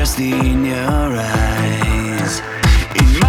just in your eyes. In